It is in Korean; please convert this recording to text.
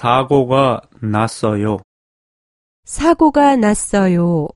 사고가 났어요. 사고가 났어요.